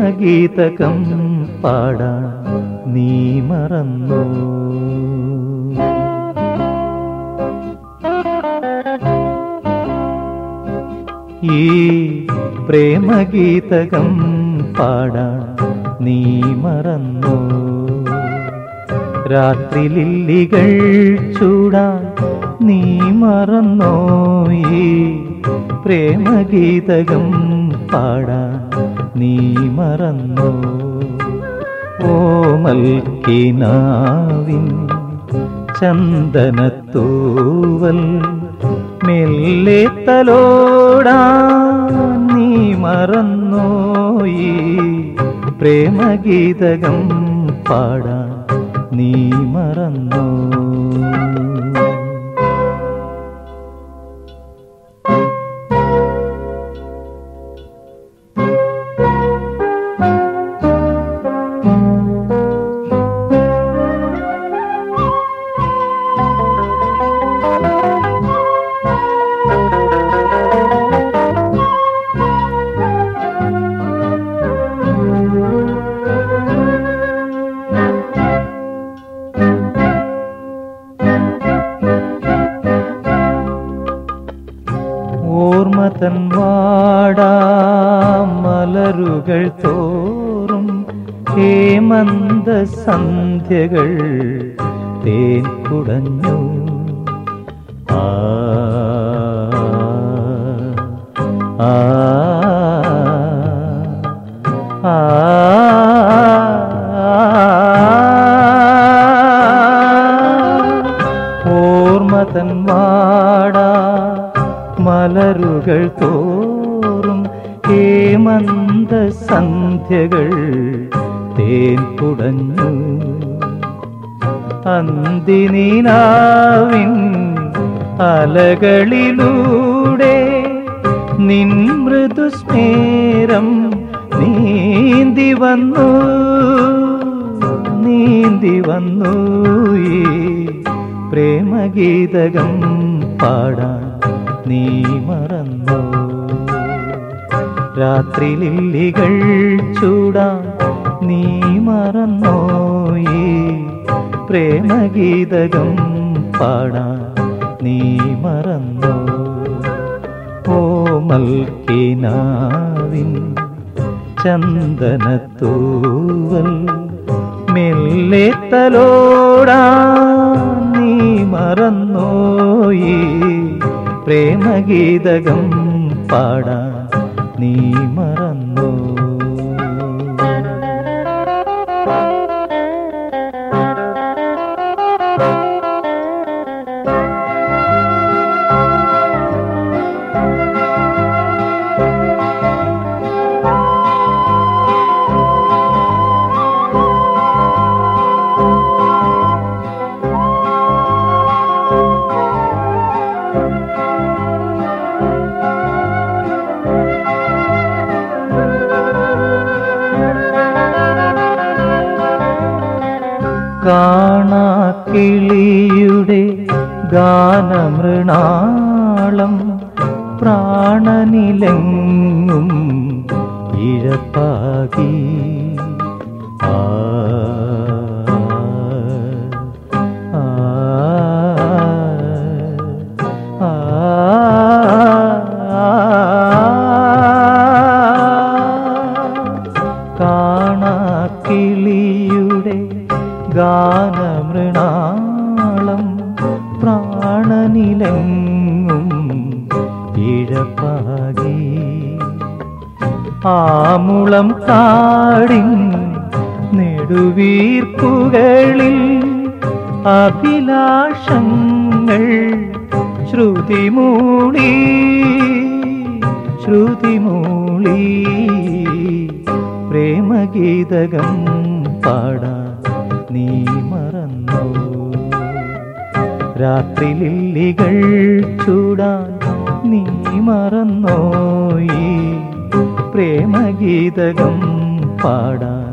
പ്രേമഗീതകം പാടാൻ നീ മറന്നു. ഈ പ്രേമഗീതകം പാടാൻ നീ മറന്നു. രാത്രി ലില്ലികൾ ചൂടാൻ നീ മറന്നോ. ഈ പ്രേമഗീതകം പാടാൻ നീ മറന്നോ? ഓമൽക്കിനാവിൻ ചന്ദനത്തൂവൽ മെല്ലെ തലോടാൻ നീ മറന്നോയി പ്രേമഗീതകം പാടാൻ നീ മറന്നോ? വാടാ മലരുകൾ തോറും ഹേമന്ത സന്ധ്യകൾ തേൻ കുടഞ്ഞു. ആ ആ ആ. മലരുകൾ തോറും ഹേമന്ത സന്ധ്യകൾ തേൻ കുടഞ്ഞു. അന്തിനീനാവിൻ അലകളിലൂടെ നിൻ മൃദുസ്മേരം നീന്തി വന്നു. നീന്തി വന്നു ഈ പ്രേമഗീതകം പാടാൻ. നീ മറന്നു. രാത്രി ലില്ലികൾ ചൂടാൻ നീ മറന്നോയി പ്രേമഗീതകം പാടാൻ നീ മറന്നു ഓമൽക്കിനാവിൻ ചന്ദനത്തൂവൽ. മെല്ലെ തലോടാൻ നീ മറന്നോയി പ്രേമഗീതകം പാടാ നീ മറന്നോ? കാണാക്കിളിയുടെ ഗാനമൃണാളം പ്രാണനിലെങ്ങും ഇഴപ്പാകി. ആ കാണാക്കിളിയുടെ ഗാനമൃണാളം പ്രാണനിലെങ്ങും ഇഴപ്പാകി. ആമുളം കാടിൻ നെടുവീർപ്പുകളിൽ അഭിലാഷങ്ങൾ ശ്രുതിമൂളി ശ്രുതിമൂളി. പ്രേമഗീതകം പാടാൻ നീ മറന്നു? രാത്രി ലില്ലികൾ ചൂടാൻ നീ മറന്നോയി പ്രേമഗീതകം പാടാൻ